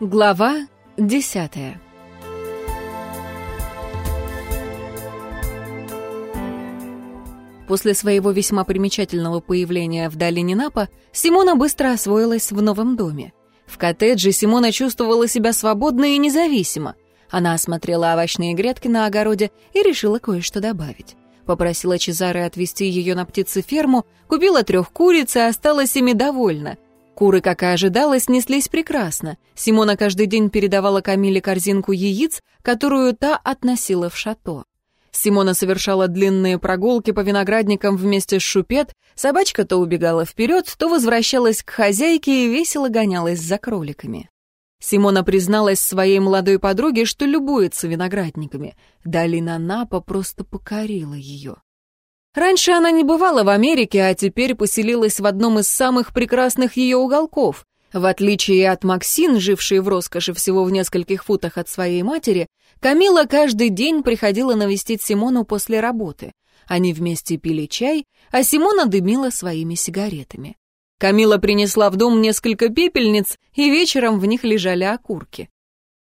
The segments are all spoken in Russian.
Глава десятая После своего весьма примечательного появления в долине Напа Симона быстро освоилась в новом доме. В коттедже Симона чувствовала себя свободно и независимо. Она осмотрела овощные грядки на огороде и решила кое-что добавить. Попросила Чезары отвезти ее на птицеферму, купила трех куриц и осталась ими довольна. Куры, как и ожидалось, неслись прекрасно. Симона каждый день передавала Камиле корзинку яиц, которую та относила в шато. Симона совершала длинные прогулки по виноградникам вместе с Шупет, собачка то убегала вперед, то возвращалась к хозяйке и весело гонялась за кроликами. Симона призналась своей молодой подруге, что любуется виноградниками. Долина Напа просто покорила ее. Раньше она не бывала в Америке, а теперь поселилась в одном из самых прекрасных ее уголков. В отличие от Максин, жившей в роскоши всего в нескольких футах от своей матери, Камила каждый день приходила навестить Симону после работы. Они вместе пили чай, а Симона дымила своими сигаретами. Камила принесла в дом несколько пепельниц, и вечером в них лежали окурки.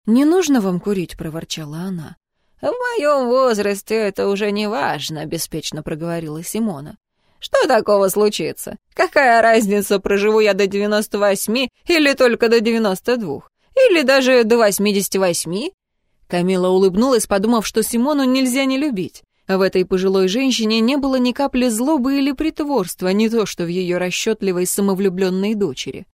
«Не нужно вам курить», — проворчала она. «В моем возрасте это уже не важно», — беспечно проговорила Симона. «Что такого случится? Какая разница, проживу я до девяносто восьми или только до девяносто двух? Или даже до восьмидесяти восьми?» Камила улыбнулась, подумав, что Симону нельзя не любить. В этой пожилой женщине не было ни капли злобы или притворства, не то что в ее расчетливой самовлюбленной дочери.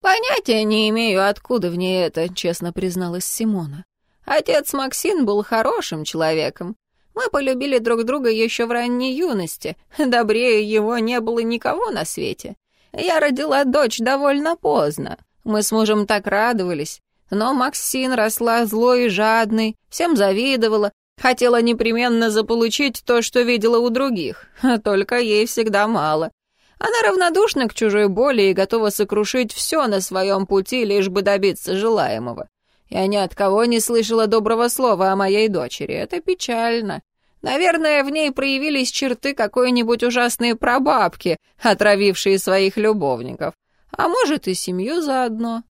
«Понятия не имею, откуда в ней это», — честно призналась Симона. Отец Максин был хорошим человеком. Мы полюбили друг друга еще в ранней юности. Добрее его не было никого на свете. Я родила дочь довольно поздно. Мы с мужем так радовались. Но Максин росла злой и жадной, всем завидовала, хотела непременно заполучить то, что видела у других. Только ей всегда мало. Она равнодушна к чужой боли и готова сокрушить все на своем пути, лишь бы добиться желаемого. Я ни от кого не слышала доброго слова о моей дочери. Это печально. Наверное, в ней проявились черты какой-нибудь ужасной прабабки, отравившей своих любовников. А может, и семью заодно.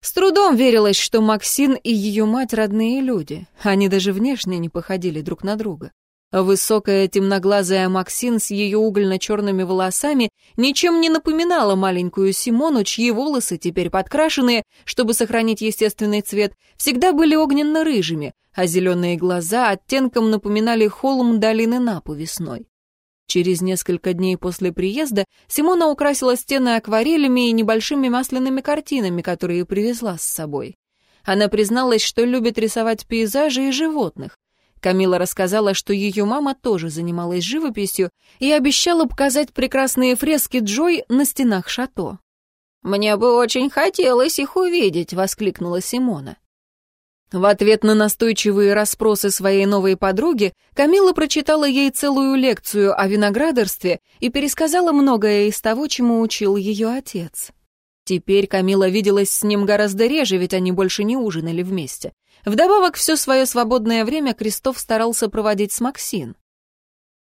С трудом верилось, что Максин и ее мать родные люди. Они даже внешне не походили друг на друга. Высокая темноглазая Максин с ее угольно-черными волосами ничем не напоминала маленькую Симону, чьи волосы, теперь подкрашенные, чтобы сохранить естественный цвет, всегда были огненно-рыжими, а зеленые глаза оттенком напоминали холм долины Напу весной. Через несколько дней после приезда Симона украсила стены акварелями и небольшими масляными картинами, которые привезла с собой. Она призналась, что любит рисовать пейзажи и животных. Камила рассказала, что ее мама тоже занималась живописью и обещала показать прекрасные фрески Джой на стенах шато. «Мне бы очень хотелось их увидеть», — воскликнула Симона. В ответ на настойчивые расспросы своей новой подруги Камила прочитала ей целую лекцию о виноградарстве и пересказала многое из того, чему учил ее отец. Теперь Камила виделась с ним гораздо реже, ведь они больше не ужинали вместе. Вдобавок, все свое свободное время Крестов старался проводить с Максин.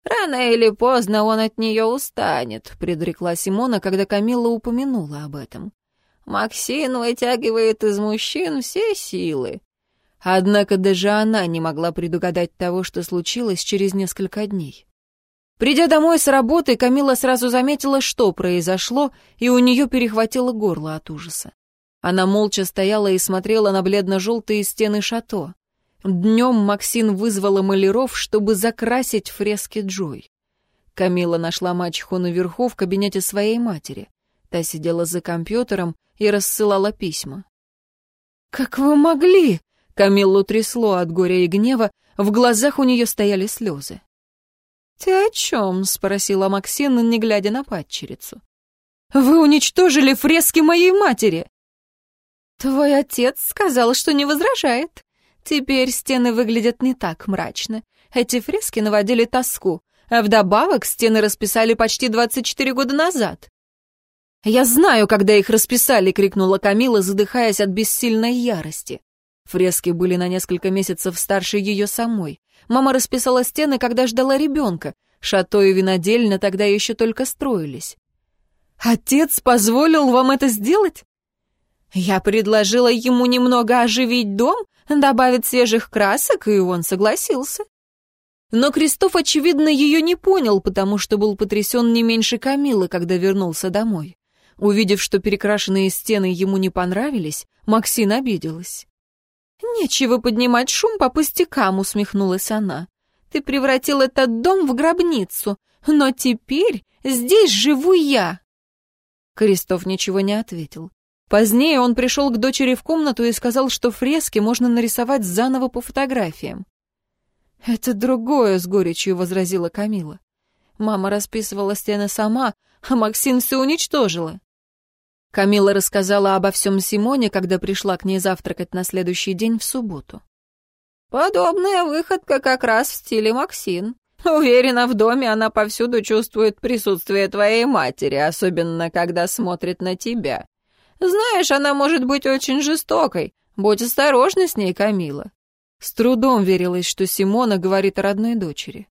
«Рано или поздно он от нее устанет», — предрекла Симона, когда Камилла упомянула об этом. «Максин вытягивает из мужчин все силы». Однако даже она не могла предугадать того, что случилось через несколько дней. Придя домой с работы, Камила сразу заметила, что произошло, и у нее перехватило горло от ужаса. Она молча стояла и смотрела на бледно-желтые стены шато. Днем Максин вызвала маляров, чтобы закрасить фрески Джой. Камила нашла мачеху наверху в кабинете своей матери. Та сидела за компьютером и рассылала письма. «Как вы могли?» — Камиллу трясло от горя и гнева, в глазах у нее стояли слезы. «Ты о чем?» — спросила Максин, не глядя на падчерицу. «Вы уничтожили фрески моей матери!» «Твой отец сказал, что не возражает. Теперь стены выглядят не так мрачно. Эти фрески наводили тоску, а вдобавок стены расписали почти 24 года назад». «Я знаю, когда их расписали!» — крикнула Камила, задыхаясь от бессильной ярости. Фрески были на несколько месяцев старше ее самой. Мама расписала стены, когда ждала ребенка. Шато и винодельня тогда еще только строились. «Отец позволил вам это сделать?» Я предложила ему немного оживить дом, добавить свежих красок, и он согласился. Но Кристоф, очевидно, ее не понял, потому что был потрясен не меньше Камилы, когда вернулся домой. Увидев, что перекрашенные стены ему не понравились, Максин обиделась. «Нечего поднимать шум по пустякам», — усмехнулась она. «Ты превратил этот дом в гробницу, но теперь здесь живу я». Крестов ничего не ответил. Позднее он пришел к дочери в комнату и сказал, что фрески можно нарисовать заново по фотографиям. «Это другое», — с горечью возразила Камила. «Мама расписывала стены сама, а Максим все уничтожила». Камила рассказала обо всем Симоне, когда пришла к ней завтракать на следующий день в субботу. «Подобная выходка как раз в стиле Максин. Уверена, в доме она повсюду чувствует присутствие твоей матери, особенно когда смотрит на тебя. Знаешь, она может быть очень жестокой. Будь осторожна с ней, Камила». С трудом верилось, что Симона говорит о родной дочери.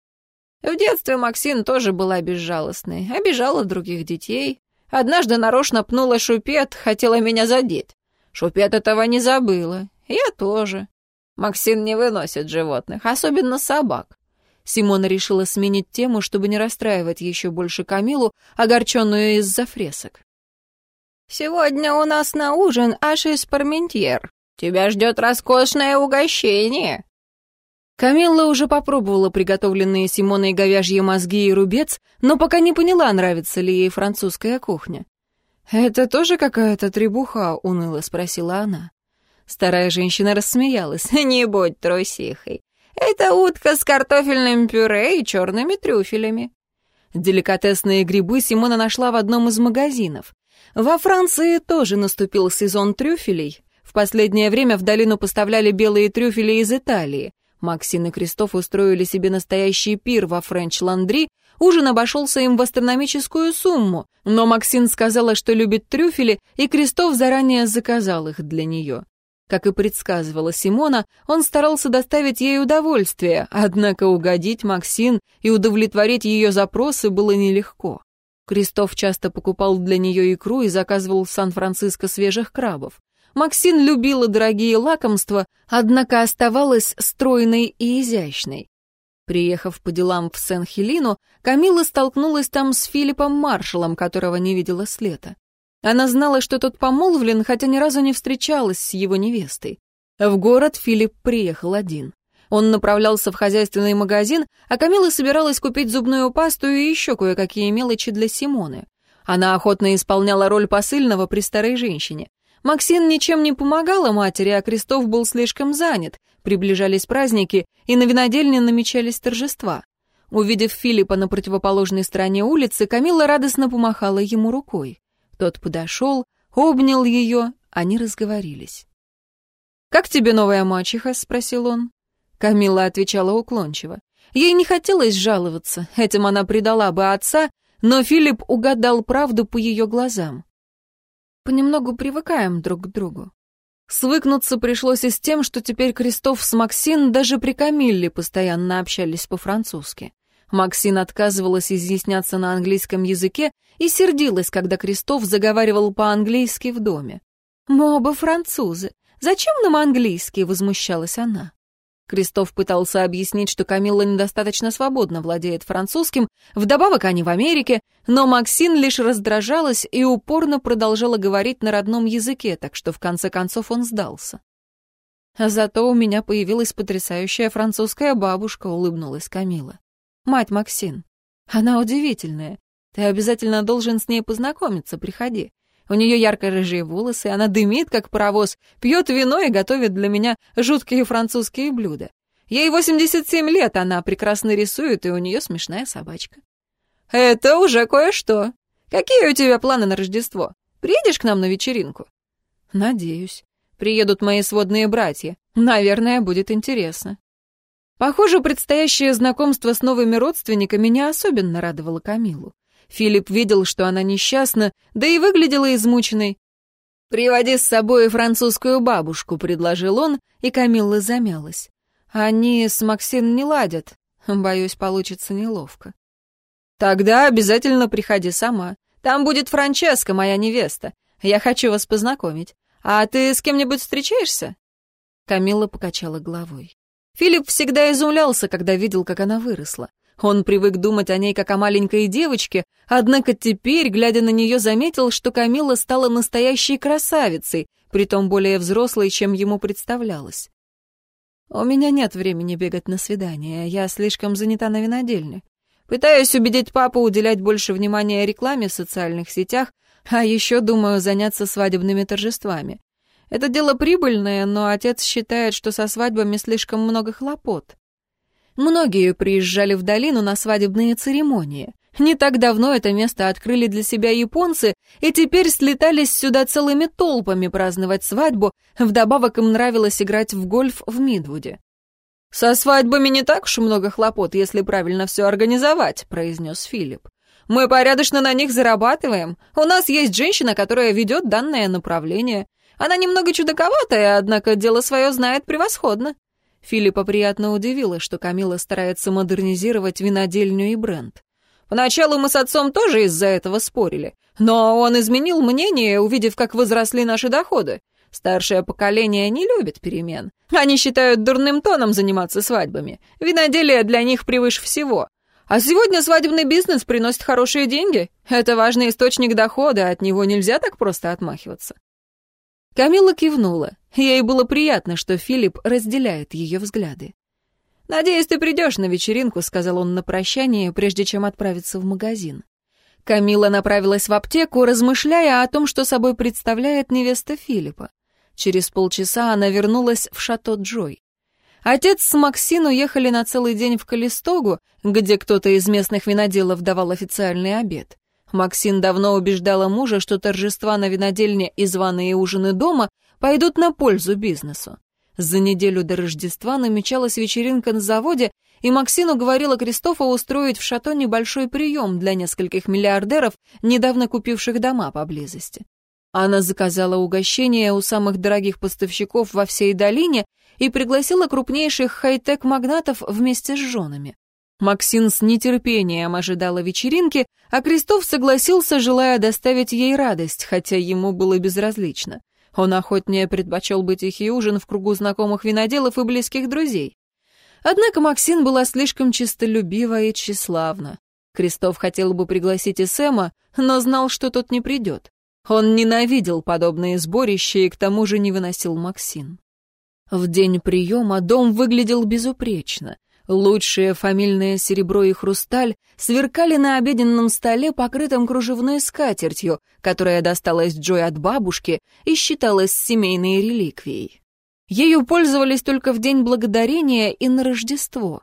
В детстве Максин тоже была безжалостной, обижала других детей, Однажды нарочно пнула Шупет, хотела меня задеть. Шупет этого не забыла. Я тоже. Максим не выносит животных, особенно собак. Симона решила сменить тему, чтобы не расстраивать еще больше Камилу, огорченную из-за фресок. «Сегодня у нас на ужин аж из парментьер. Тебя ждет роскошное угощение». Камилла уже попробовала приготовленные Симоной говяжьи мозги и рубец, но пока не поняла, нравится ли ей французская кухня. «Это тоже какая-то требуха?» — уныло спросила она. Старая женщина рассмеялась. «Не будь трусихой. Это утка с картофельным пюре и черными трюфелями». Деликатесные грибы Симона нашла в одном из магазинов. Во Франции тоже наступил сезон трюфелей. В последнее время в долину поставляли белые трюфели из Италии. Максин и Кристоф устроили себе настоящий пир во Френч-Ландри, ужин обошелся им в астрономическую сумму, но Максин сказала, что любит трюфели, и Кристоф заранее заказал их для нее. Как и предсказывала Симона, он старался доставить ей удовольствие, однако угодить Максин и удовлетворить ее запросы было нелегко. Кристоф часто покупал для нее икру и заказывал в Сан-Франциско свежих крабов. Максин любила дорогие лакомства, однако оставалась стройной и изящной. Приехав по делам в Сен-Хелину, Камила столкнулась там с Филиппом Маршалом, которого не видела с лета. Она знала, что тот помолвлен, хотя ни разу не встречалась с его невестой. В город Филипп приехал один. Он направлялся в хозяйственный магазин, а Камила собиралась купить зубную пасту и еще кое-какие мелочи для Симоны. Она охотно исполняла роль посыльного при старой женщине. Максин ничем не помогала матери, а Крестов был слишком занят. Приближались праздники, и на винодельне намечались торжества. Увидев Филиппа на противоположной стороне улицы, Камила радостно помахала ему рукой. Тот подошел, обнял ее, они разговорились. «Как тебе новая мачеха?» — спросил он. Камила отвечала уклончиво. Ей не хотелось жаловаться, этим она предала бы отца, но Филипп угадал правду по ее глазам понемногу привыкаем друг к другу. Свыкнуться пришлось и с тем, что теперь Крестов с Максин даже при Камилле постоянно общались по-французски. Максин отказывалась изъясняться на английском языке и сердилась, когда Крестов заговаривал по-английски в доме. «Мы оба французы. Зачем нам английский?» — возмущалась она. Кристоф пытался объяснить, что Камилла недостаточно свободно владеет французским, вдобавок они в Америке, но Максин лишь раздражалась и упорно продолжала говорить на родном языке, так что в конце концов он сдался. «Зато у меня появилась потрясающая французская бабушка», — улыбнулась Камила. «Мать Максин. Она удивительная. Ты обязательно должен с ней познакомиться, приходи. У нее ярко-рыжие волосы, она дымит, как паровоз, пьет вино и готовит для меня жуткие французские блюда. Ей 87 лет, она прекрасно рисует, и у нее смешная собачка. Это уже кое-что. Какие у тебя планы на Рождество? Приедешь к нам на вечеринку? Надеюсь. Приедут мои сводные братья. Наверное, будет интересно. Похоже, предстоящее знакомство с новыми родственниками не особенно радовало Камилу. Филипп видел, что она несчастна, да и выглядела измученной. «Приводи с собой французскую бабушку», — предложил он, и Камилла замялась. «Они с Максин не ладят. Боюсь, получится неловко». «Тогда обязательно приходи сама. Там будет Франческа, моя невеста. Я хочу вас познакомить. «А ты с кем-нибудь встречаешься?» Камила покачала головой. Филипп всегда изумлялся, когда видел, как она выросла. Он привык думать о ней как о маленькой девочке, однако теперь, глядя на нее, заметил, что Камила стала настоящей красавицей, притом более взрослой, чем ему представлялось. «У меня нет времени бегать на свидание, я слишком занята на винодельне. Пытаюсь убедить папу уделять больше внимания рекламе в социальных сетях, а еще думаю заняться свадебными торжествами. Это дело прибыльное, но отец считает, что со свадьбами слишком много хлопот. Многие приезжали в долину на свадебные церемонии. Не так давно это место открыли для себя японцы, и теперь слетались сюда целыми толпами праздновать свадьбу, вдобавок им нравилось играть в гольф в Мидвуде. «Со свадьбами не так уж много хлопот, если правильно все организовать», — произнес Филипп. «Мы порядочно на них зарабатываем. У нас есть женщина, которая ведет данное направление. Она немного чудаковатая, однако дело свое знает превосходно». Филиппа приятно удивило, что Камила старается модернизировать винодельню и бренд. Поначалу мы с отцом тоже из-за этого спорили, но он изменил мнение, увидев, как возросли наши доходы. Старшее поколение не любит перемен. Они считают дурным тоном заниматься свадьбами. Виноделие для них превыше всего. А сегодня свадебный бизнес приносит хорошие деньги. Это важный источник дохода, от него нельзя так просто отмахиваться. Камила кивнула. Ей было приятно, что Филипп разделяет ее взгляды. «Надеюсь, ты придешь на вечеринку», — сказал он на прощание, прежде чем отправиться в магазин. Камила направилась в аптеку, размышляя о том, что собой представляет невеста Филиппа. Через полчаса она вернулась в шато Джой. Отец с Максин уехали на целый день в Калистогу, где кто-то из местных виноделов давал официальный обед. Максин давно убеждала мужа, что торжества на винодельне и званые ужины дома пойдут на пользу бизнесу. За неделю до Рождества намечалась вечеринка на заводе, и Максину говорила Кристофа устроить в шато небольшой прием для нескольких миллиардеров, недавно купивших дома поблизости. Она заказала угощение у самых дорогих поставщиков во всей долине и пригласила крупнейших хай-тек магнатов вместе с женами. Максин с нетерпением ожидала вечеринки, а Крестов согласился, желая доставить ей радость, хотя ему было безразлично. Он охотнее предпочел бы тихий ужин в кругу знакомых виноделов и близких друзей. Однако Максин была слишком чистолюбива и тщеславна. Крестов хотел бы пригласить и Сэма, но знал, что тот не придет. Он ненавидел подобные сборища и к тому же не выносил Максин. В день приема дом выглядел безупречно. Лучшее фамильное серебро и хрусталь сверкали на обеденном столе, покрытом кружевной скатертью, которая досталась Джой от бабушки и считалась семейной реликвией. Ею пользовались только в День Благодарения и на Рождество.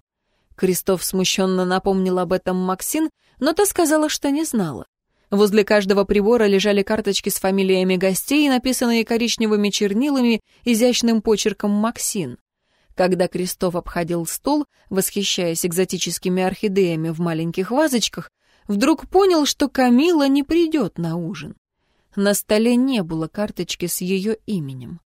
Крестов смущенно напомнил об этом Максин, но та сказала, что не знала. Возле каждого прибора лежали карточки с фамилиями гостей, написанные коричневыми чернилами, изящным почерком Максин. Когда Крестов обходил стол, восхищаясь экзотическими орхидеями в маленьких вазочках, вдруг понял, что Камила не придет на ужин. На столе не было карточки с ее именем.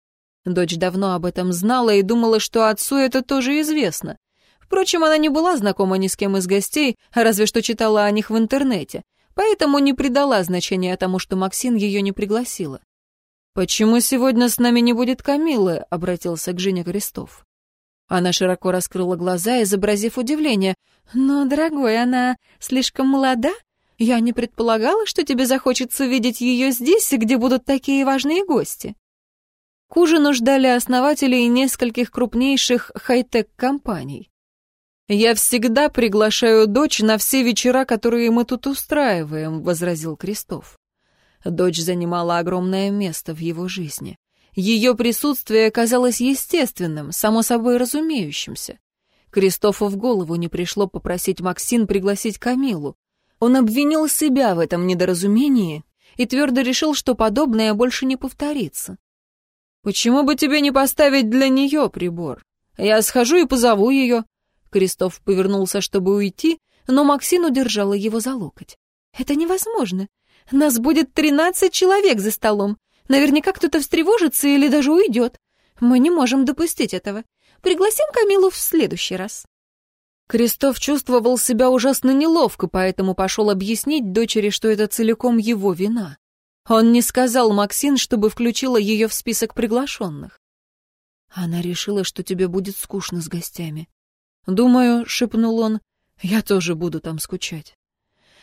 Дочь давно об этом знала и думала, что отцу это тоже известно. Впрочем, она не была знакома ни с кем из гостей, разве что читала о них в интернете, поэтому не придала значения тому, что Максин ее не пригласила. «Почему сегодня с нами не будет Камилы?» — обратился к Жене Крестов. Она широко раскрыла глаза, изобразив удивление. «Но, дорогой, она слишком молода? Я не предполагала, что тебе захочется видеть ее здесь, где будут такие важные гости». К ужину ждали основателей нескольких крупнейших хай-тек-компаний. «Я всегда приглашаю дочь на все вечера, которые мы тут устраиваем», — возразил Крестов. Дочь занимала огромное место в его жизни. Ее присутствие казалось естественным, само собой разумеющимся. Кристофу в голову не пришло попросить Максин пригласить Камилу. Он обвинил себя в этом недоразумении и твердо решил, что подобное больше не повторится. «Почему бы тебе не поставить для нее прибор? Я схожу и позову ее». Кристоф повернулся, чтобы уйти, но Максин удержала его за локоть. «Это невозможно. Нас будет тринадцать человек за столом. Наверняка кто-то встревожится или даже уйдет. Мы не можем допустить этого. Пригласим Камилу в следующий раз». Крестов чувствовал себя ужасно неловко, поэтому пошел объяснить дочери, что это целиком его вина. Он не сказал Максин, чтобы включила ее в список приглашенных. Она решила, что тебе будет скучно с гостями. «Думаю», — шепнул он, — «я тоже буду там скучать».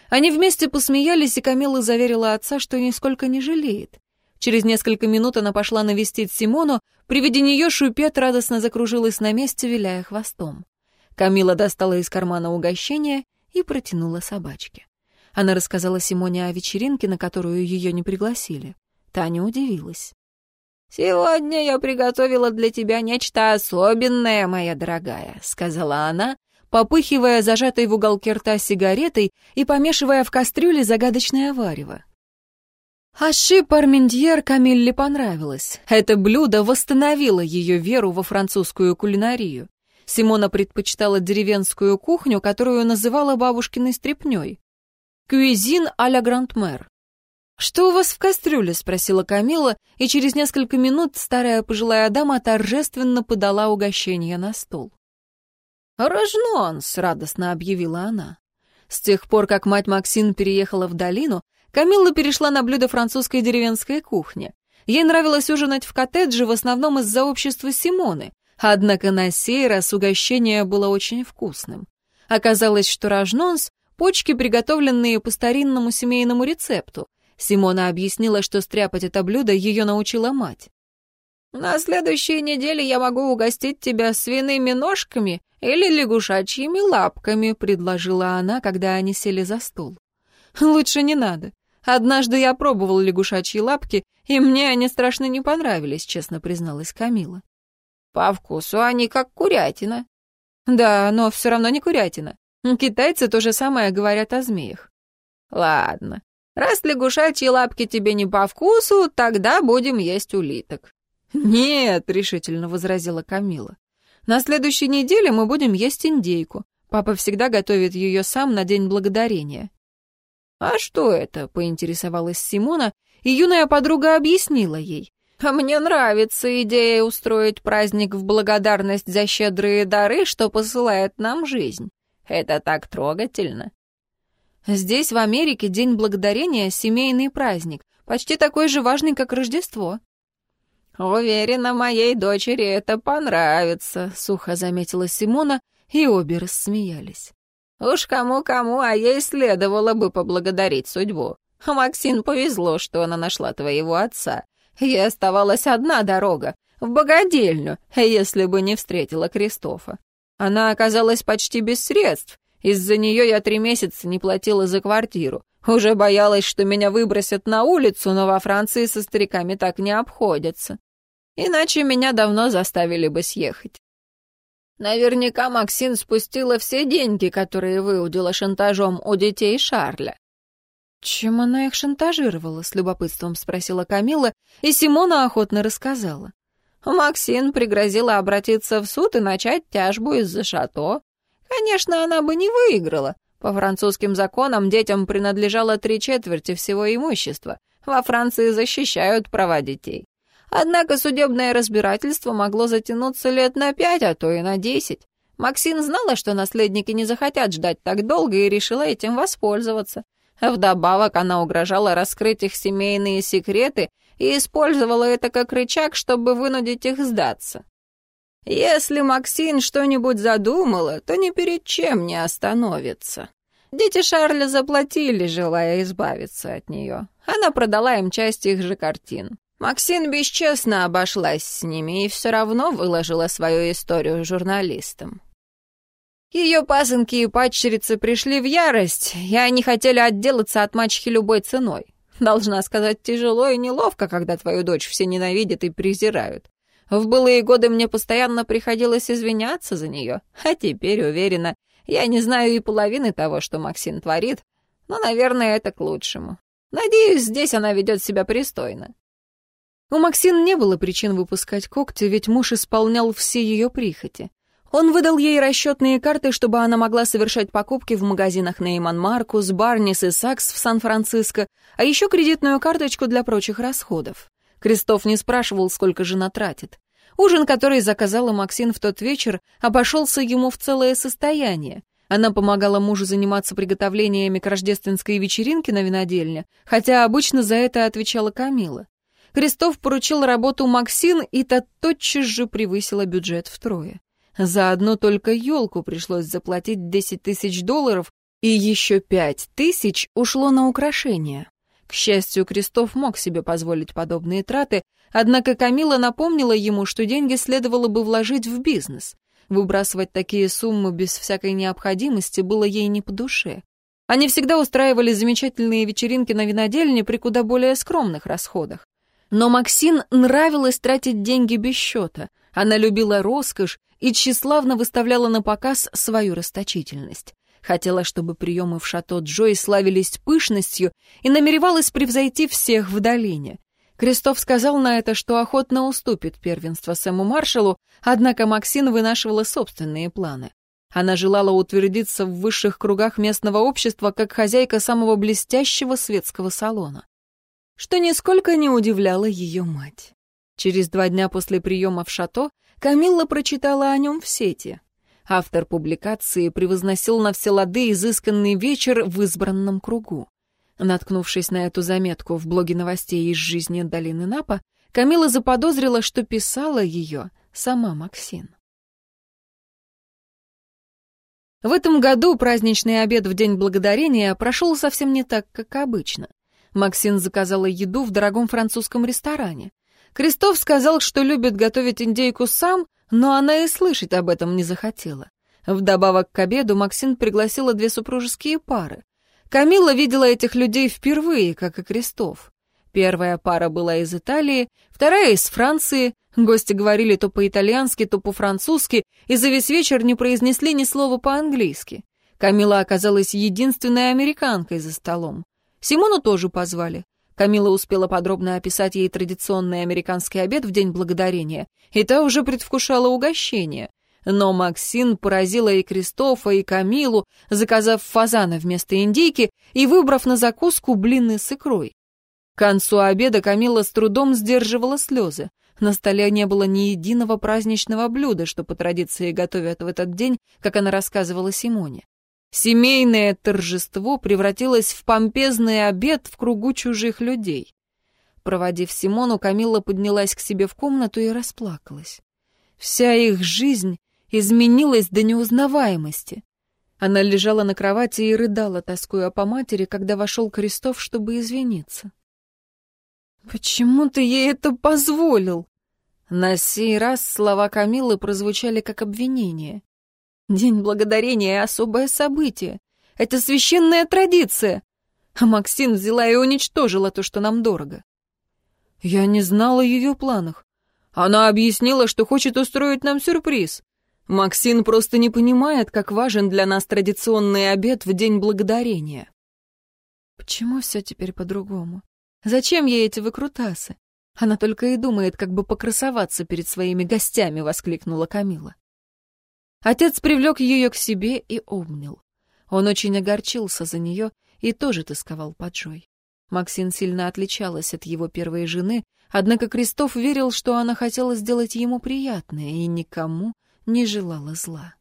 Они вместе посмеялись, и Камила заверила отца, что нисколько не жалеет. Через несколько минут она пошла навестить Симону, при виде нее Шупет радостно закружилась на месте, виляя хвостом. Камила достала из кармана угощение и протянула собачке. Она рассказала Симоне о вечеринке, на которую ее не пригласили. Таня удивилась. «Сегодня я приготовила для тебя нечто особенное, моя дорогая», — сказала она, попыхивая зажатой в уголке рта сигаретой и помешивая в кастрюле загадочное варево. Аши пармендьер Камилле понравилось. Это блюдо восстановило ее веру во французскую кулинарию. Симона предпочитала деревенскую кухню, которую называла бабушкиной стряпнёй. «Кюизин а-ля Гранд-мэр». «Что у вас в кастрюле?» — спросила Камила, и через несколько минут старая пожилая дама торжественно подала угощение на стол. «Рожнонс!» — радостно объявила она. С тех пор, как мать Максин переехала в долину, Камилла перешла на блюдо французской деревенской кухни. Ей нравилось ужинать в коттедже в основном из-за общества Симоны, однако на сей раз угощение было очень вкусным. Оказалось, что рожнонс — почки, приготовленные по старинному семейному рецепту, Симона объяснила, что стряпать это блюдо ее научила мать. «На следующей неделе я могу угостить тебя свиными ножками или лягушачьими лапками», — предложила она, когда они сели за стол. «Лучше не надо. Однажды я пробовал лягушачьи лапки, и мне они страшно не понравились», — честно призналась Камила. «По вкусу они как курятина». «Да, но все равно не курятина. Китайцы то же самое говорят о змеях». «Ладно, Раз лягушачьи лапки тебе не по вкусу, тогда будем есть улиток». «Нет», — решительно возразила Камила. «На следующей неделе мы будем есть индейку. Папа всегда готовит ее сам на День Благодарения». «А что это?» — поинтересовалась Симона, и юная подруга объяснила ей. «А мне нравится идея устроить праздник в благодарность за щедрые дары, что посылает нам жизнь. Это так трогательно». Здесь, в Америке, День Благодарения — семейный праздник, почти такой же важный, как Рождество. «Уверена, моей дочери это понравится», — сухо заметила Симона, и обе рассмеялись. «Уж кому-кому, а ей следовало бы поблагодарить судьбу. Максин повезло, что она нашла твоего отца. Ей оставалась одна дорога — в богадельню, если бы не встретила Кристофа. Она оказалась почти без средств, из-за нее я три месяца не платила за квартиру. Уже боялась, что меня выбросят на улицу, но во Франции со стариками так не обходятся. Иначе меня давно заставили бы съехать. Наверняка Максин спустила все деньги, которые выудила шантажом у детей Шарля. «Чем она их шантажировала?» — с любопытством спросила Камила, и Симона охотно рассказала. Максин пригрозила обратиться в суд и начать тяжбу из-за шато. Конечно, она бы не выиграла. По французским законам детям принадлежало три четверти всего имущества. Во Франции защищают права детей. Однако судебное разбирательство могло затянуться лет на пять, а то и на десять. Максин знала, что наследники не захотят ждать так долго и решила этим воспользоваться. Вдобавок она угрожала раскрыть их семейные секреты и использовала это как рычаг, чтобы вынудить их сдаться. Если Максин что-нибудь задумала, то ни перед чем не остановится. Дети Шарля заплатили, желая избавиться от нее. Она продала им часть их же картин. Максин бесчестно обошлась с ними и все равно выложила свою историю журналистам. Ее пасынки и падчерицы пришли в ярость, и они хотели отделаться от мачехи любой ценой. Должна сказать, тяжело и неловко, когда твою дочь все ненавидят и презирают. В былые годы мне постоянно приходилось извиняться за нее, а теперь, уверена, я не знаю и половины того, что Максим творит, но, наверное, это к лучшему. Надеюсь, здесь она ведет себя пристойно. У Максин не было причин выпускать когти, ведь муж исполнял все ее прихоти. Он выдал ей расчетные карты, чтобы она могла совершать покупки в магазинах Нейман Маркус, Барнис и Сакс в Сан-Франциско, а еще кредитную карточку для прочих расходов. Крестов не спрашивал, сколько жена тратит. Ужин, который заказала Максин в тот вечер, обошелся ему в целое состояние. Она помогала мужу заниматься приготовлениями к рождественской вечеринке на винодельне, хотя обычно за это отвечала Камила. Крестов поручил работу Максин, и та тотчас же превысила бюджет втрое. За одну только елку пришлось заплатить 10 тысяч долларов, и еще пять тысяч ушло на украшения. К счастью, Крестов мог себе позволить подобные траты, однако Камила напомнила ему, что деньги следовало бы вложить в бизнес. Выбрасывать такие суммы без всякой необходимости было ей не по душе. Они всегда устраивали замечательные вечеринки на винодельне при куда более скромных расходах. Но Максин нравилось тратить деньги без счета. Она любила роскошь и тщеславно выставляла на показ свою расточительность. Хотела, чтобы приемы в шато Джой славились пышностью и намеревалась превзойти всех в долине. Крестов сказал на это, что охотно уступит первенство Сэму Маршалу, однако Максин вынашивала собственные планы. Она желала утвердиться в высших кругах местного общества как хозяйка самого блестящего светского салона. Что нисколько не удивляло ее мать. Через два дня после приема в шато Камилла прочитала о нем в сети. Автор публикации превозносил на все лады изысканный вечер в избранном кругу. Наткнувшись на эту заметку в блоге новостей из жизни долины Напа, Камила заподозрила, что писала ее сама Максин. В этом году праздничный обед в День Благодарения прошел совсем не так, как обычно. Максин заказала еду в дорогом французском ресторане. Крестов сказал, что любит готовить индейку сам, но она и слышать об этом не захотела. Вдобавок к обеду Максин пригласила две супружеские пары. Камила видела этих людей впервые, как и Крестов. Первая пара была из Италии, вторая из Франции. Гости говорили то по-итальянски, то по-французски, и за весь вечер не произнесли ни слова по-английски. Камила оказалась единственной американкой за столом. Симону тоже позвали. Камила успела подробно описать ей традиционный американский обед в День Благодарения, и та уже предвкушала угощение. Но Максин поразила и Кристофа, и Камилу, заказав фазана вместо индейки и выбрав на закуску блины с икрой. К концу обеда Камила с трудом сдерживала слезы. На столе не было ни единого праздничного блюда, что по традиции готовят в этот день, как она рассказывала Симоне. Семейное торжество превратилось в помпезный обед в кругу чужих людей. Проводив Симону, Камилла поднялась к себе в комнату и расплакалась. Вся их жизнь изменилась до неузнаваемости. Она лежала на кровати и рыдала, тоскуя по матери, когда вошел Крестов, чтобы извиниться. «Почему ты ей это позволил?» На сей раз слова Камилы прозвучали как обвинение. День благодарения — особое событие. Это священная традиция. А Максин взяла и уничтожила то, что нам дорого. Я не знала о ее планах. Она объяснила, что хочет устроить нам сюрприз. Максин просто не понимает, как важен для нас традиционный обед в День Благодарения. Почему все теперь по-другому? Зачем ей эти выкрутасы? Она только и думает, как бы покрасоваться перед своими гостями, воскликнула Камила. Отец привлек ее к себе и обнял. Он очень огорчился за нее и тоже тосковал по Джой. Максин сильно отличалась от его первой жены, однако Крестов верил, что она хотела сделать ему приятное и никому не желала зла.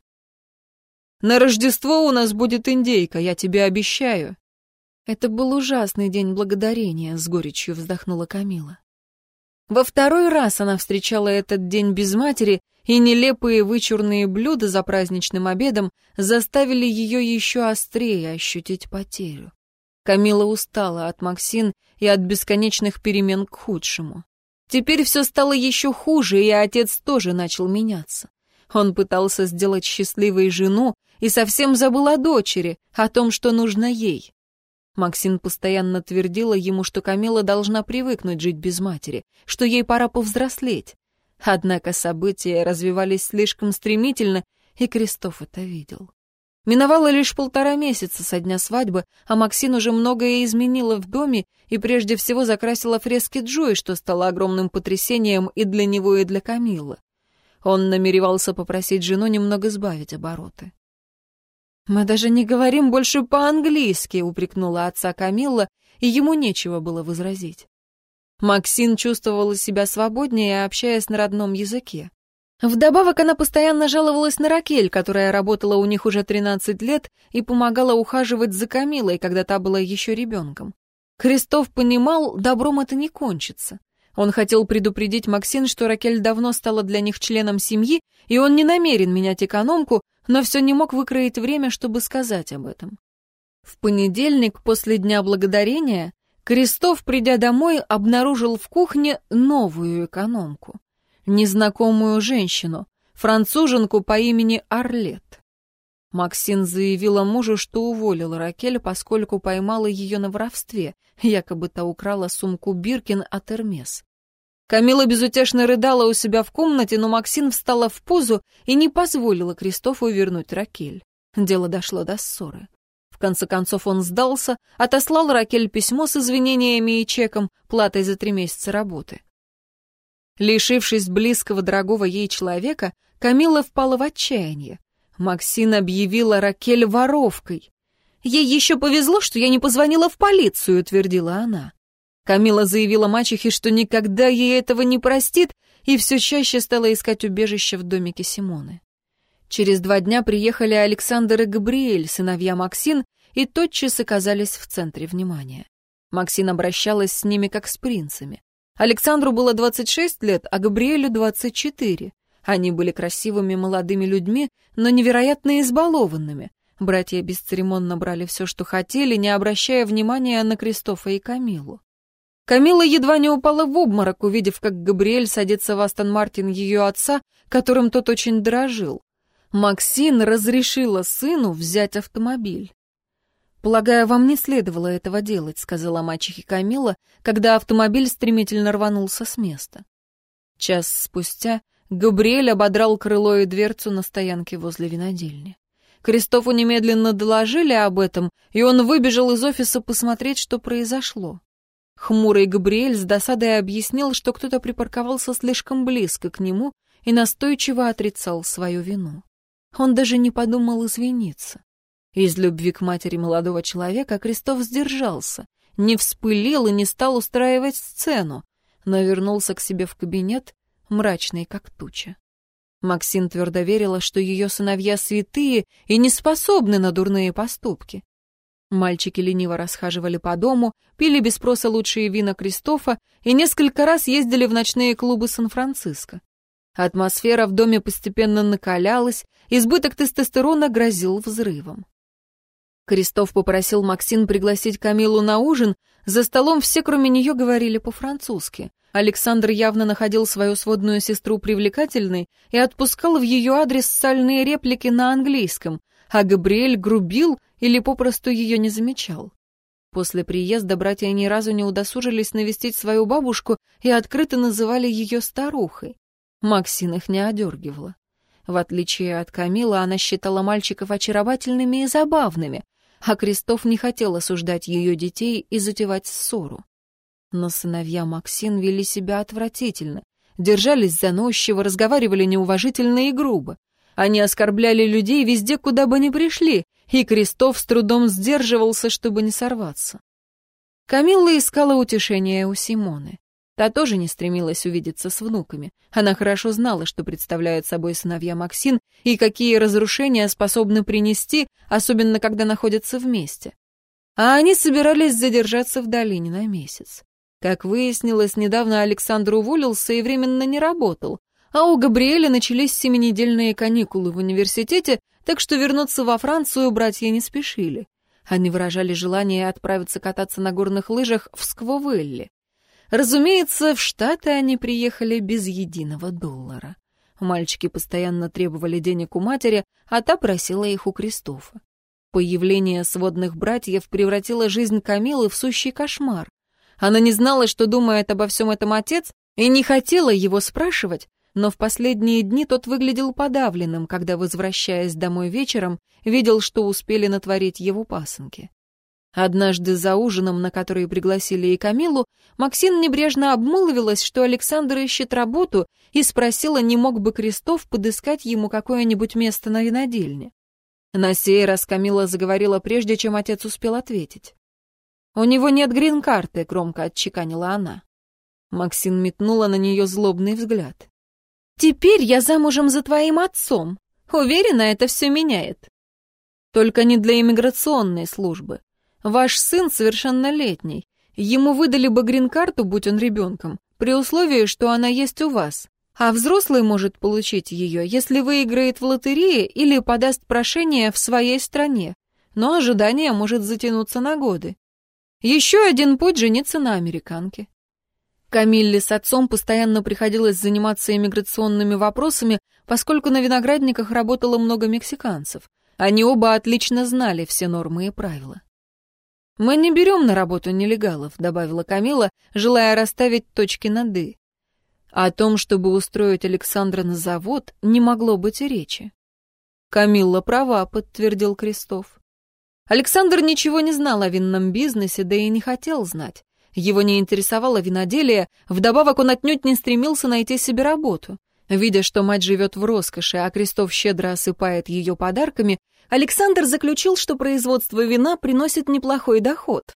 «На Рождество у нас будет индейка, я тебе обещаю». Это был ужасный день благодарения, с горечью вздохнула Камила. Во второй раз она встречала этот день без матери, и нелепые вычурные блюда за праздничным обедом заставили ее еще острее ощутить потерю. Камила устала от Максин и от бесконечных перемен к худшему. Теперь все стало еще хуже, и отец тоже начал меняться. Он пытался сделать счастливой жену и совсем забыл о дочери, о том, что нужно ей. Максин постоянно твердила ему, что Камила должна привыкнуть жить без матери, что ей пора повзрослеть. Однако события развивались слишком стремительно, и Крестов это видел. Миновало лишь полтора месяца со дня свадьбы, а Максин уже многое изменила в доме и прежде всего закрасила фрески Джои, что стало огромным потрясением и для него, и для Камиллы. Он намеревался попросить жену немного сбавить обороты. «Мы даже не говорим больше по-английски», — упрекнула отца Камилла, и ему нечего было возразить. Максин чувствовала себя свободнее, общаясь на родном языке. Вдобавок она постоянно жаловалась на Ракель, которая работала у них уже 13 лет и помогала ухаживать за Камилой, когда та была еще ребенком. Крестов понимал, добром это не кончится. Он хотел предупредить Максин, что Ракель давно стала для них членом семьи, и он не намерен менять экономку, но все не мог выкроить время, чтобы сказать об этом. В понедельник, после Дня Благодарения, Крестов, придя домой, обнаружил в кухне новую экономку незнакомую женщину, француженку по имени Орлет. Максин заявила мужу, что уволила Ракель, поскольку поймала ее на воровстве, якобы та украла сумку Биркин от Эрмес. Камила безутешно рыдала у себя в комнате, но Максин встала в позу и не позволила Кристофу вернуть Ракель. Дело дошло до ссоры. Конце концов он сдался, отослал Ракель письмо с извинениями и чеком, платой за три месяца работы. Лишившись близкого дорогого ей человека, Камила впала в отчаяние. Максин объявила Ракель воровкой. «Ей еще повезло, что я не позвонила в полицию», — твердила она. Камила заявила мачехе, что никогда ей этого не простит, и все чаще стала искать убежище в домике Симоны. Через два дня приехали Александр и Габриэль, сыновья Максин, и тотчас оказались в центре внимания. Максин обращалась с ними как с принцами. Александру было 26 лет, а Габриэлю 24. Они были красивыми молодыми людьми, но невероятно избалованными. Братья бесцеремонно брали все, что хотели, не обращая внимания на Кристофа и Камилу. Камила едва не упала в обморок, увидев, как Габриэль садится в Астон Мартин ее отца, которым тот очень дорожил. Максин разрешила сыну взять автомобиль. «Полагаю, вам не следовало этого делать», — сказала мачехе Камила, когда автомобиль стремительно рванулся с места. Час спустя Габриэль ободрал крыло и дверцу на стоянке возле винодельни. Кристофу немедленно доложили об этом, и он выбежал из офиса посмотреть, что произошло. Хмурый Габриэль с досадой объяснил, что кто-то припарковался слишком близко к нему и настойчиво отрицал свою вину. Он даже не подумал извиниться. Из любви к матери молодого человека Крестов сдержался, не вспылил и не стал устраивать сцену, но вернулся к себе в кабинет, мрачный как туча. Максим твердо верила, что ее сыновья святые и не способны на дурные поступки. Мальчики лениво расхаживали по дому, пили без спроса лучшие вина Кристофа и несколько раз ездили в ночные клубы Сан-Франциско. Атмосфера в доме постепенно накалялась, избыток тестостерона грозил взрывом. Крестов попросил Максин пригласить Камилу на ужин, за столом все, кроме нее, говорили по-французски. Александр явно находил свою сводную сестру привлекательной и отпускал в ее адрес сальные реплики на английском, а Габриэль грубил или попросту ее не замечал. После приезда братья ни разу не удосужились навестить свою бабушку и открыто называли ее старухой. Максин их не одергивала. В отличие от Камилы, она считала мальчиков очаровательными и забавными, а Крестов не хотел осуждать ее детей и затевать ссору. Но сыновья Максин вели себя отвратительно, держались заносчиво, разговаривали неуважительно и грубо. Они оскорбляли людей везде, куда бы ни пришли, и Крестов с трудом сдерживался, чтобы не сорваться. Камилла искала утешения у Симоны. Та тоже не стремилась увидеться с внуками. Она хорошо знала, что представляют собой сыновья Максин и какие разрушения способны принести, особенно когда находятся вместе. А они собирались задержаться в долине на месяц. Как выяснилось, недавно Александр уволился и временно не работал, а у Габриэля начались семинедельные каникулы в университете, так что вернуться во Францию братья не спешили. Они выражали желание отправиться кататься на горных лыжах в Сквовелле. Разумеется, в Штаты они приехали без единого доллара. Мальчики постоянно требовали денег у матери, а та просила их у Кристофа. Появление сводных братьев превратило жизнь Камилы в сущий кошмар. Она не знала, что думает обо всем этом отец, и не хотела его спрашивать, но в последние дни тот выглядел подавленным, когда, возвращаясь домой вечером, видел, что успели натворить его пасынки. Однажды за ужином, на который пригласили и Камилу, Максин небрежно обмолвилась, что Александр ищет работу, и спросила, не мог бы Крестов подыскать ему какое-нибудь место на винодельне. На сей раз Камила заговорила прежде, чем отец успел ответить. «У него нет грин-карты», — громко отчеканила она. Максин метнула на нее злобный взгляд. Теперь я замужем за твоим отцом. Уверена, это все меняет. Только не для иммиграционной службы. Ваш сын совершеннолетний. Ему выдали бы грин-карту, будь он ребенком, при условии, что она есть у вас. А взрослый может получить ее, если выиграет в лотерее или подаст прошение в своей стране. Но ожидание может затянуться на годы. Еще один путь — жениться на американке. Камилле с отцом постоянно приходилось заниматься иммиграционными вопросами, поскольку на виноградниках работало много мексиканцев. Они оба отлично знали все нормы и правила. «Мы не берем на работу нелегалов», — добавила Камила, желая расставить точки над «и». О том, чтобы устроить Александра на завод, не могло быть и речи. «Камилла права», — подтвердил Крестов. Александр ничего не знал о винном бизнесе, да и не хотел знать. Его не интересовало виноделие, вдобавок он отнюдь не стремился найти себе работу. Видя, что мать живет в роскоши, а Крестов щедро осыпает ее подарками, Александр заключил, что производство вина приносит неплохой доход.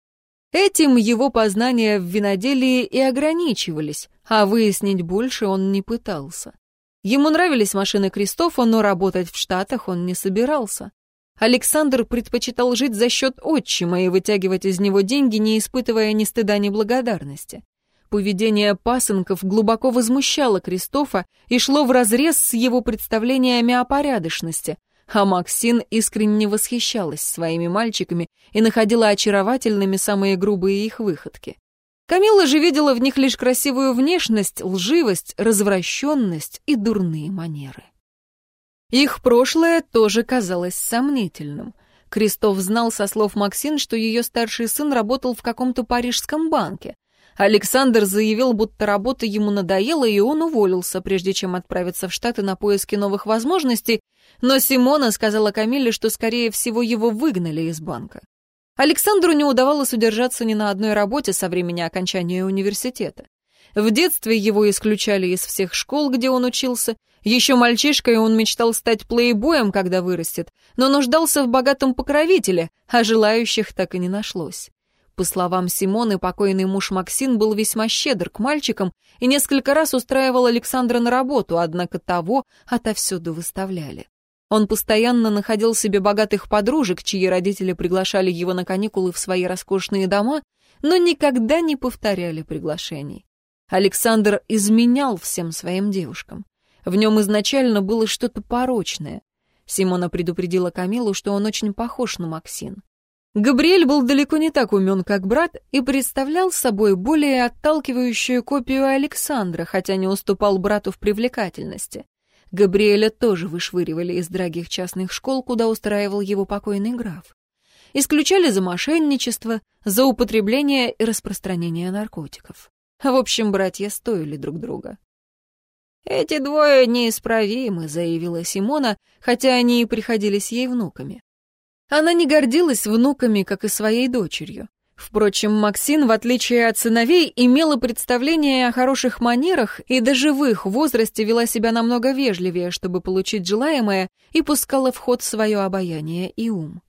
Этим его познания в виноделии и ограничивались, а выяснить больше он не пытался. Ему нравились машины Кристофа, но работать в Штатах он не собирался. Александр предпочитал жить за счет отчима и вытягивать из него деньги, не испытывая ни стыда, ни благодарности. Поведение пасынков глубоко возмущало Кристофа и шло вразрез с его представлениями о порядочности, а Максин искренне восхищалась своими мальчиками и находила очаровательными самые грубые их выходки. Камила же видела в них лишь красивую внешность, лживость, развращенность и дурные манеры. Их прошлое тоже казалось сомнительным. Крестов знал со слов Максин, что ее старший сын работал в каком-то парижском банке. Александр заявил, будто работа ему надоела, и он уволился, прежде чем отправиться в Штаты на поиски новых возможностей, но Симона сказала Камиле, что, скорее всего, его выгнали из банка. Александру не удавалось удержаться ни на одной работе со времени окончания университета. В детстве его исключали из всех школ, где он учился. Еще мальчишкой он мечтал стать плейбоем, когда вырастет, но нуждался в богатом покровителе, а желающих так и не нашлось. По словам Симоны, покойный муж Максин был весьма щедр к мальчикам и несколько раз устраивал Александра на работу, однако того отовсюду выставляли. Он постоянно находил себе богатых подружек, чьи родители приглашали его на каникулы в свои роскошные дома, но никогда не повторяли приглашений. Александр изменял всем своим девушкам. В нем изначально было что-то порочное. Симона предупредила Камилу, что он очень похож на Максин. Габриэль был далеко не так умен, как брат, и представлял собой более отталкивающую копию Александра, хотя не уступал брату в привлекательности. Габриэля тоже вышвыривали из дорогих частных школ, куда устраивал его покойный граф. Исключали за мошенничество, за употребление и распространение наркотиков. В общем, братья стоили друг друга. «Эти двое неисправимы», — заявила Симона, хотя они и приходились ей внуками. Она не гордилась внуками, как и своей дочерью. Впрочем, Максин, в отличие от сыновей, имела представление о хороших манерах и даже в их возрасте вела себя намного вежливее, чтобы получить желаемое, и пускала в ход свое обаяние и ум.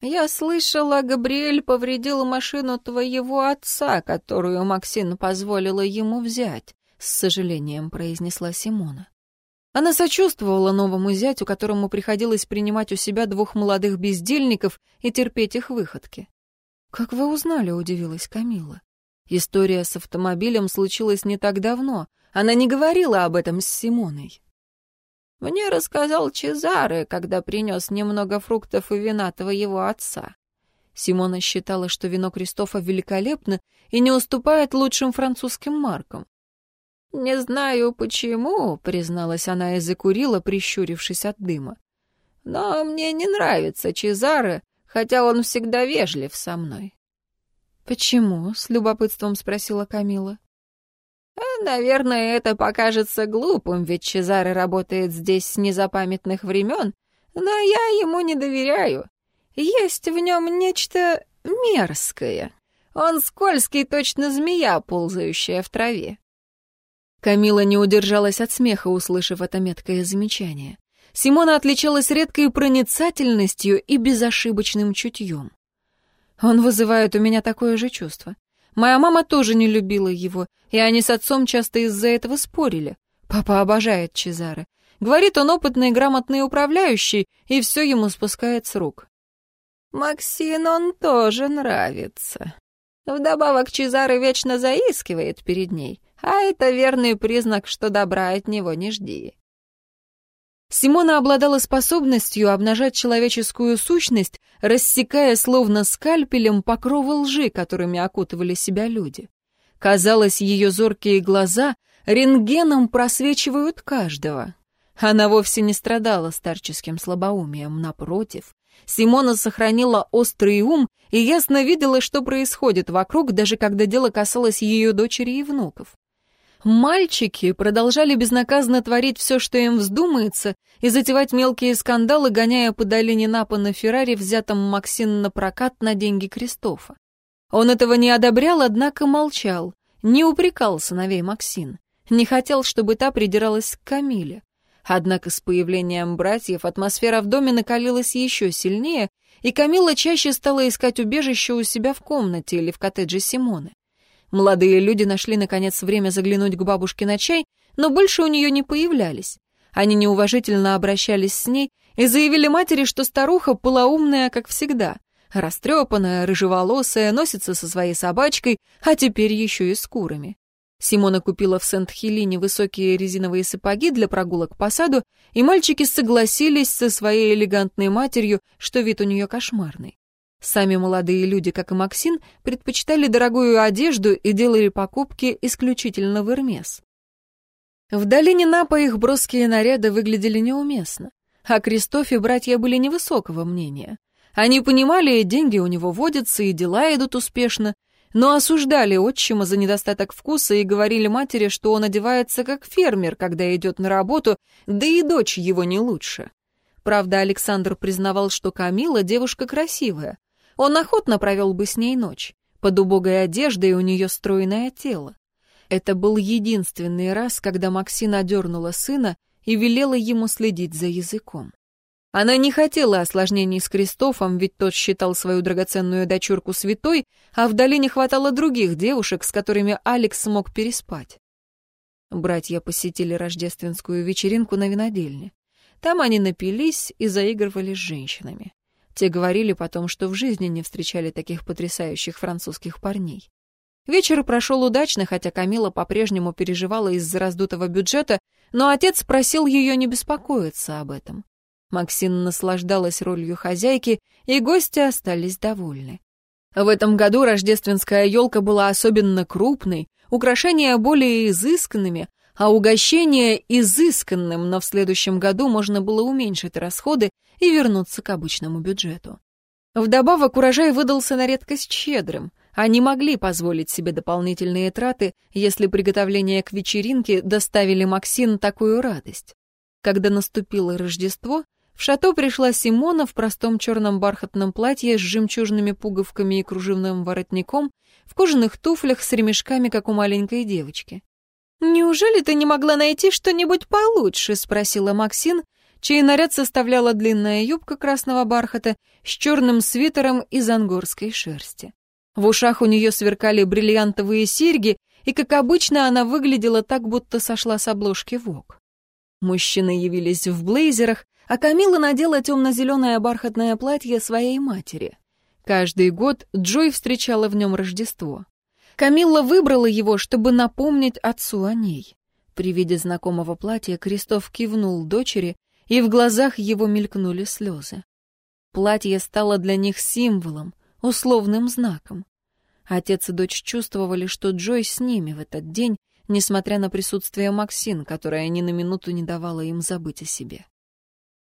«Я слышала, Габриэль повредил машину твоего отца, которую Максин позволила ему взять», — с сожалением произнесла Симона. Она сочувствовала новому зятю, которому приходилось принимать у себя двух молодых бездельников и терпеть их выходки. «Как вы узнали?» — удивилась Камила. История с автомобилем случилась не так давно. Она не говорила об этом с Симоной. Мне рассказал Чезаре, когда принес немного фруктов и вина твоего отца. Симона считала, что вино Кристофа великолепно и не уступает лучшим французским маркам. «Не знаю почему», — призналась она и закурила, прищурившись от дыма. «Но мне не нравится Чезаре, хотя он всегда вежлив со мной». «Почему?» — с любопытством спросила Камила. Наверное, это покажется глупым, ведь Чезаре работает здесь с незапамятных времен, но я ему не доверяю. Есть в нем нечто мерзкое. Он скользкий, точно змея, ползающая в траве. Камила не удержалась от смеха, услышав это меткое замечание. Симона отличалась редкой проницательностью и безошибочным чутьем. Он вызывает у меня такое же чувство. Моя мама тоже не любила его, и они с отцом часто из-за этого спорили. Папа обожает Чезаре. Говорит, он опытный грамотный управляющий, и все ему спускает с рук. Максин он тоже нравится. Вдобавок Чезаре вечно заискивает перед ней, а это верный признак, что добра от него не жди. Симона обладала способностью обнажать человеческую сущность, рассекая словно скальпелем покровы лжи, которыми окутывали себя люди. Казалось, ее зоркие глаза рентгеном просвечивают каждого. Она вовсе не страдала старческим слабоумием, напротив. Симона сохранила острый ум и ясно видела, что происходит вокруг, даже когда дело касалось ее дочери и внуков. Мальчики продолжали безнаказанно творить все, что им вздумается, и затевать мелкие скандалы, гоняя по долине Напа на Феррари, взятом Максин на прокат на деньги Кристофа. Он этого не одобрял, однако молчал, не упрекал сыновей Максин, не хотел, чтобы та придиралась к Камиле. Однако с появлением братьев атмосфера в доме накалилась еще сильнее, и Камила чаще стала искать убежище у себя в комнате или в коттедже Симоны. Молодые люди нашли, наконец, время заглянуть к бабушке на чай, но больше у нее не появлялись. Они неуважительно обращались с ней и заявили матери, что старуха полоумная, как всегда, растрепанная, рыжеволосая, носится со своей собачкой, а теперь еще и с курами. Симона купила в Сент-Хелине высокие резиновые сапоги для прогулок по саду, и мальчики согласились со своей элегантной матерью, что вид у нее кошмарный. Сами молодые люди, как и Максин, предпочитали дорогую одежду и делали покупки исключительно в Эрмес. В долине Напа их броские наряды выглядели неуместно, а Кристофе братья были невысокого мнения. Они понимали, деньги у него водятся и дела идут успешно, но осуждали отчима за недостаток вкуса и говорили матери, что он одевается как фермер, когда идет на работу, да и дочь его не лучше. Правда, Александр признавал, что Камила девушка красивая, он охотно провел бы с ней ночь. Под убогой одеждой у нее стройное тело. Это был единственный раз, когда Максина одернула сына и велела ему следить за языком. Она не хотела осложнений с Кристофом, ведь тот считал свою драгоценную дочурку святой, а в долине хватало других девушек, с которыми Алекс смог переспать. Братья посетили рождественскую вечеринку на винодельне. Там они напились и заигрывали с женщинами. Те говорили потом, что в жизни не встречали таких потрясающих французских парней. Вечер прошел удачно, хотя Камила по-прежнему переживала из-за раздутого бюджета, но отец просил ее не беспокоиться об этом. Максин наслаждалась ролью хозяйки, и гости остались довольны. В этом году рождественская елка была особенно крупной, украшения более изысканными, а угощение изысканным, но в следующем году можно было уменьшить расходы и вернуться к обычному бюджету. Вдобавок урожай выдался на редкость щедрым. Они могли позволить себе дополнительные траты, если приготовления к вечеринке доставили Максин такую радость. Когда наступило Рождество, в шато пришла Симона в простом черном бархатном платье с жемчужными пуговками и кружевным воротником, в кожаных туфлях с ремешками, как у маленькой девочки. «Неужели ты не могла найти что-нибудь получше?» — спросила Максин, чей наряд составляла длинная юбка красного бархата с черным свитером из ангорской шерсти. В ушах у нее сверкали бриллиантовые серьги, и, как обычно, она выглядела так, будто сошла с обложки ВОК. Мужчины явились в блейзерах, а Камила надела темно-зеленое бархатное платье своей матери. Каждый год Джой встречала в нем Рождество. Камилла выбрала его, чтобы напомнить отцу о ней. При виде знакомого платья Крестов кивнул дочери, и в глазах его мелькнули слезы. Платье стало для них символом, условным знаком. Отец и дочь чувствовали, что Джой с ними в этот день, несмотря на присутствие Максин, которая ни на минуту не давала им забыть о себе.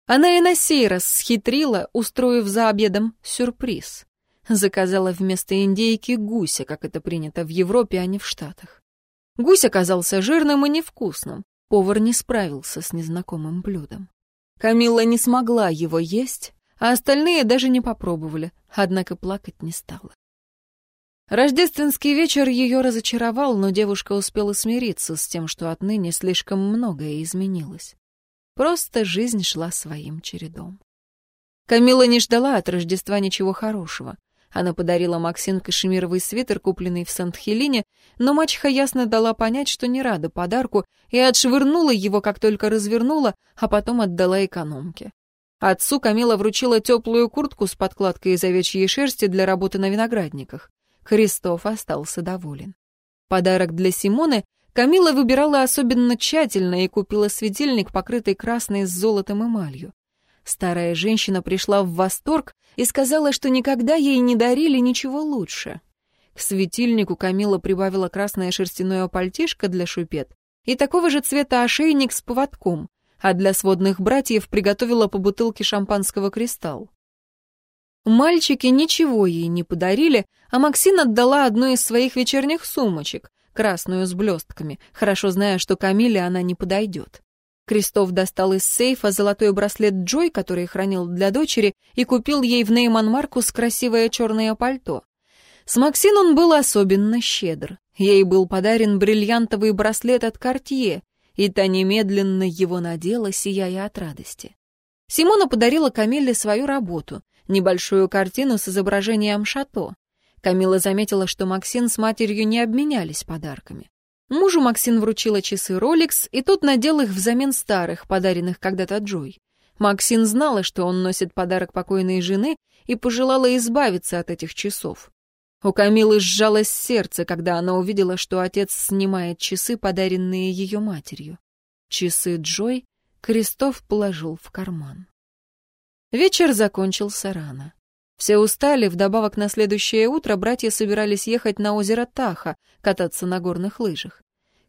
Она и на сей раз схитрила, устроив за обедом сюрприз. Заказала вместо индейки гуся, как это принято в Европе, а не в Штатах. Гусь оказался жирным и невкусным. Повар не справился с незнакомым блюдом. Камилла не смогла его есть, а остальные даже не попробовали, однако плакать не стала. Рождественский вечер ее разочаровал, но девушка успела смириться с тем, что отныне слишком многое изменилось. Просто жизнь шла своим чередом. Камила не ждала от Рождества ничего хорошего. Она подарила Максин кашемировый свитер, купленный в Сант-Хелине, но мачеха ясно дала понять, что не рада подарку, и отшвырнула его, как только развернула, а потом отдала экономке. Отцу Камила вручила теплую куртку с подкладкой из овечьей шерсти для работы на виноградниках. Христоф остался доволен. Подарок для Симоны Камила выбирала особенно тщательно и купила светильник, покрытый красной с золотом эмалью. Старая женщина пришла в восторг и сказала, что никогда ей не дарили ничего лучше. К светильнику Камила прибавила красное шерстяное пальтишко для шупет и такого же цвета ошейник с поводком, а для сводных братьев приготовила по бутылке шампанского «Кристалл». Мальчики ничего ей не подарили, а Максин отдала одну из своих вечерних сумочек, красную с блестками, хорошо зная, что Камиле она не подойдет. Кристоф достал из сейфа золотой браслет Джой, который хранил для дочери, и купил ей в Нейман Маркус красивое черное пальто. С Максин он был особенно щедр. Ей был подарен бриллиантовый браслет от Кортье, и та немедленно его надела, сияя от радости. Симона подарила Камилле свою работу, небольшую картину с изображением шато. Камила заметила, что Максин с матерью не обменялись подарками. Мужу Максин вручила часы Rolex, и тот надел их взамен старых, подаренных когда-то Джой. Максин знала, что он носит подарок покойной жены, и пожелала избавиться от этих часов. У Камилы сжалось сердце, когда она увидела, что отец снимает часы, подаренные ее матерью. Часы Джой Крестов положил в карман. Вечер закончился рано. Все устали, вдобавок на следующее утро братья собирались ехать на озеро Таха, кататься на горных лыжах.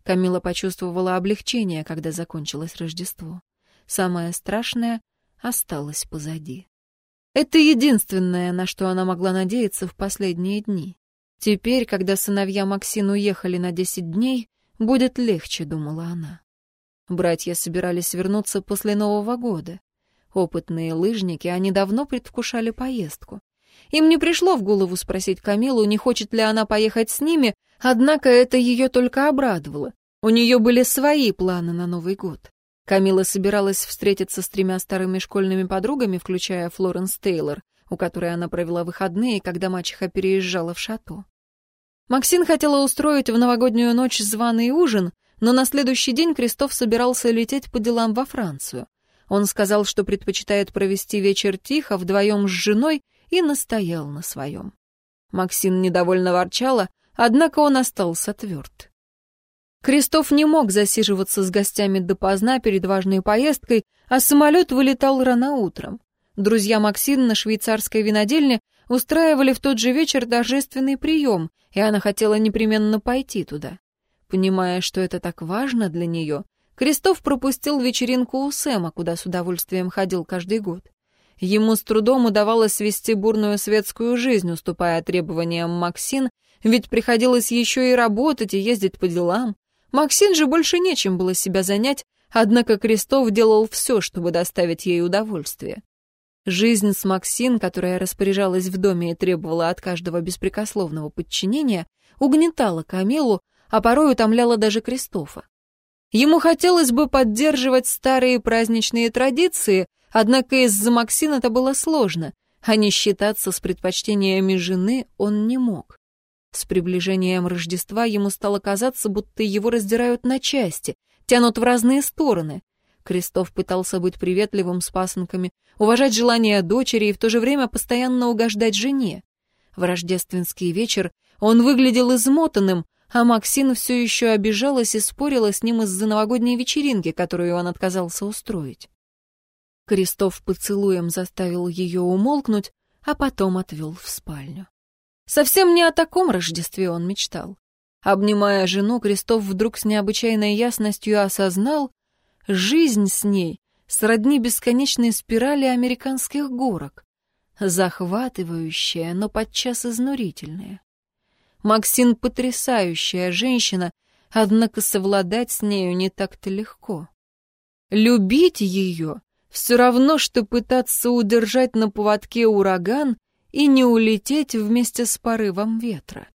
Камила почувствовала облегчение, когда закончилось Рождество. Самое страшное осталось позади. Это единственное, на что она могла надеяться в последние дни. Теперь, когда сыновья Максин уехали на десять дней, будет легче, думала она. Братья собирались вернуться после Нового года. Опытные лыжники, они давно предвкушали поездку. Им не пришло в голову спросить Камилу, не хочет ли она поехать с ними, однако это ее только обрадовало. У нее были свои планы на Новый год. Камила собиралась встретиться с тремя старыми школьными подругами, включая Флоренс Тейлор, у которой она провела выходные, когда мачеха переезжала в шато. Максин хотела устроить в новогоднюю ночь званый ужин, но на следующий день Крестов собирался лететь по делам во Францию. Он сказал, что предпочитает провести вечер тихо, вдвоем с женой, и настоял на своем. Максин недовольно ворчала, однако он остался тверд. Крестов не мог засиживаться с гостями допоздна перед важной поездкой, а самолет вылетал рано утром. Друзья Максин на швейцарской винодельне устраивали в тот же вечер торжественный прием, и она хотела непременно пойти туда. Понимая, что это так важно для нее, Крестов пропустил вечеринку у Сэма, куда с удовольствием ходил каждый год. Ему с трудом удавалось вести бурную светскую жизнь, уступая требованиям Максин, ведь приходилось еще и работать и ездить по делам. Максин же больше нечем было себя занять, однако Крестов делал все, чтобы доставить ей удовольствие. Жизнь с Максин, которая распоряжалась в доме и требовала от каждого беспрекословного подчинения, угнетала Камилу, а порой утомляла даже Кристофа. Ему хотелось бы поддерживать старые праздничные традиции, однако из-за Максина это было сложно, а не считаться с предпочтениями жены он не мог. С приближением Рождества ему стало казаться, будто его раздирают на части, тянут в разные стороны. Крестов пытался быть приветливым с пасынками, уважать желания дочери и в то же время постоянно угождать жене. В рождественский вечер он выглядел измотанным, а Максин все еще обижалась и спорила с ним из-за новогодней вечеринки, которую он отказался устроить. Крестов поцелуем заставил ее умолкнуть, а потом отвел в спальню. Совсем не о таком Рождестве он мечтал. Обнимая жену, Крестов вдруг с необычайной ясностью осознал, жизнь с ней сродни бесконечной спирали американских горок, захватывающая, но подчас изнурительная. Максин потрясающая женщина, однако совладать с нею не так-то легко. Любить ее все равно, что пытаться удержать на поводке ураган и не улететь вместе с порывом ветра.